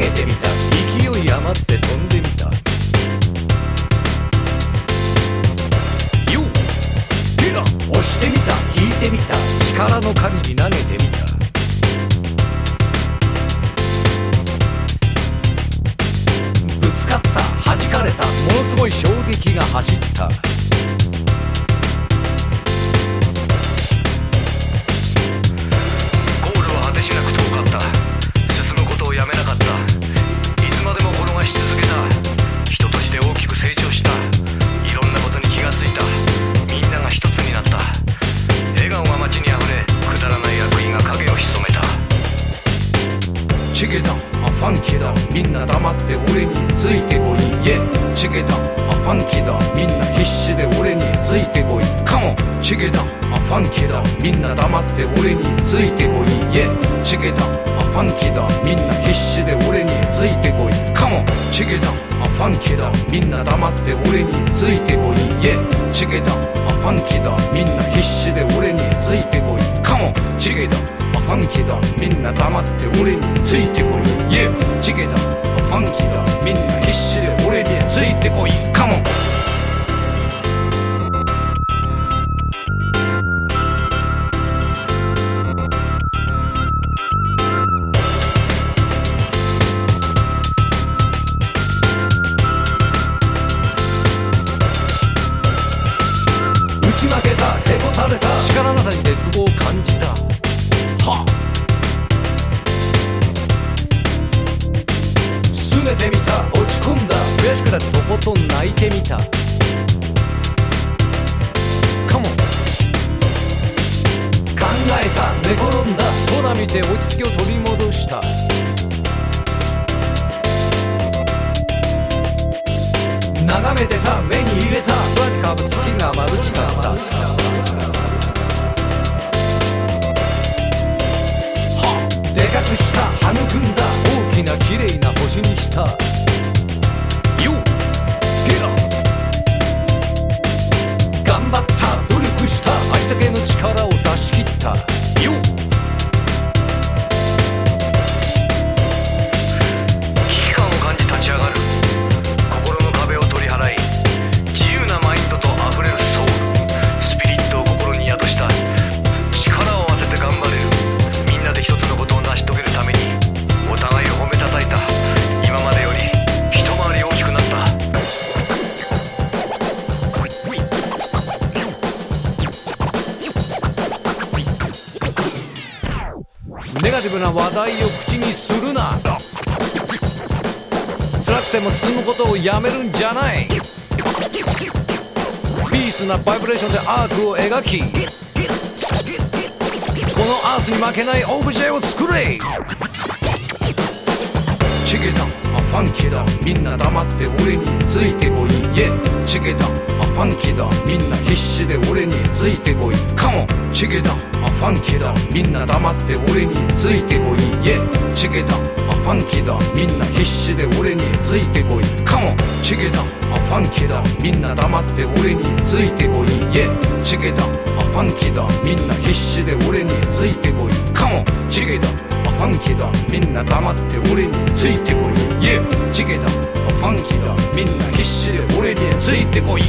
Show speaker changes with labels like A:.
A: げてみた。勢い余って飛んでみた。よっ。ゲラ押してみた。引いてみた。力の限り投げてみた。ゲだあファンキーだ。みんな黙って俺についてこい。イェチゲだあファンキーだ。みんな必死で俺についてこい。カモチゲだあファンキーだ。みんな黙って俺についてこい。イェチゲだあファンキーだ。みんな必死で俺についてこい。カモチゲだあファンキーだ。みんな黙って俺についてこい。イェチゲだあファンキーだ。みんな必死で俺についてこい。カモチゲだあファンキーだ。みんな黙って俺についてこい。イェチゲだ。拗ねてみた。落ち込んだ。悔しくなってとことん泣いてみた。カモン考えた。寝転んだ。空見て落ち着きを取り戻した。眺めてた。目に入れた。空に浮かぶ月が眩しかった。でかくした。育んだ。にした。ネガティブな話題を口にするな辛くても進むことをやめるんじゃない。ピースなバイブレーションでアークを描きこのアースに負けないオブジェを作れ。チゲだファンキーだ。みんな黙って俺についてこい。イェチゲだ。あファンキーだ。みんな必死で俺についてこい。カモチゲだ。あファンキーだ。みんな黙って俺についてこい。イェチゲだ。あファンキーだ。みんな必死で俺についてこい。カモチゲだ。あファンキーだ。みんな黙って俺についてこい。イェチゲだ。あファンキーだ。みんな必死で俺についてこい。カモチゲだ。あファンキーだ。みんな黙って俺についてこい。イェチゲだ。ファンキーだ。みんな必死で俺についてこい。